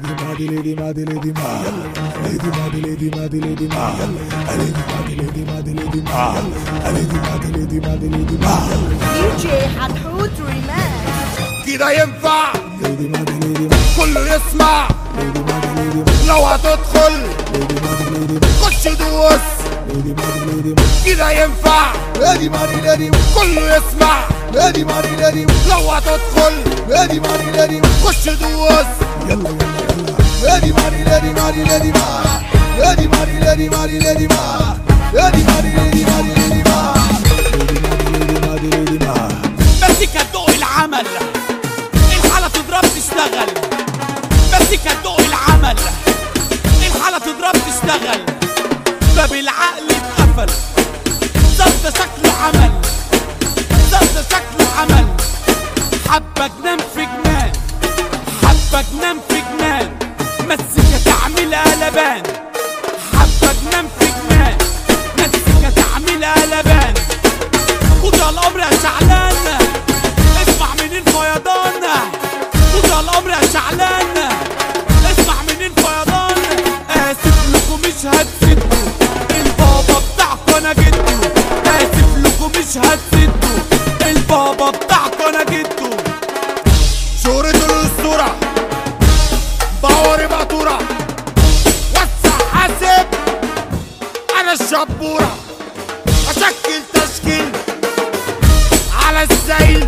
ليدي ما دي ليدي ما دي ليدي ما ليدي ما دي ليدي ما دي ليدي ما ليدي ما دي ليدي ما دي ليدي ما ليدي ما دي ليدي ما دي ليدي ما دي جي حتحوت ريماكس كده ينفع ليدي ما دي ليدي ما كله يسمع ليدي ما دي ليدي ما لو هتدخل ليدي ما دي ليدي ما خش دوس ليدي ما دي ليدي ما كده ينفع ليدي ما دي ليدي كله يسمع ليدي ما دي ليدي لو هتدخل ليدي ما دي ليدي خش دوس يلا يلا يلا ليدي ما دي ليدي ما دي ليدي ما ليدي ما دي ليدي ما دي ليدي ما ليدي ما دي ليدي ما دي ليدي ما ليدي ما دي ليدي ما مزيكا تدوق العمل الحالة تضرب تشتغل مزيكا تدوق العمل الحالة تضرب تشتغل باب العقل اتقفل صد شكله عمل. صد شكله عمل. حبة جنان في جنان. حبة جنان في جنان. مسكة تعمل قلبان. حبة جنان في جنان. مسكة تعمل قلبان. قضى الأمر يا شعلان. اسمع من الفيضان قضى الأمر يا شعلان. اسمع من الفيضان آسف آه، لكم مش هدفع البابا بتاعكم أنا جدو شهرته للسرعة باور باتورة وسع حاسب. أنا الشبورة. أشكل تشكيل. على السيل.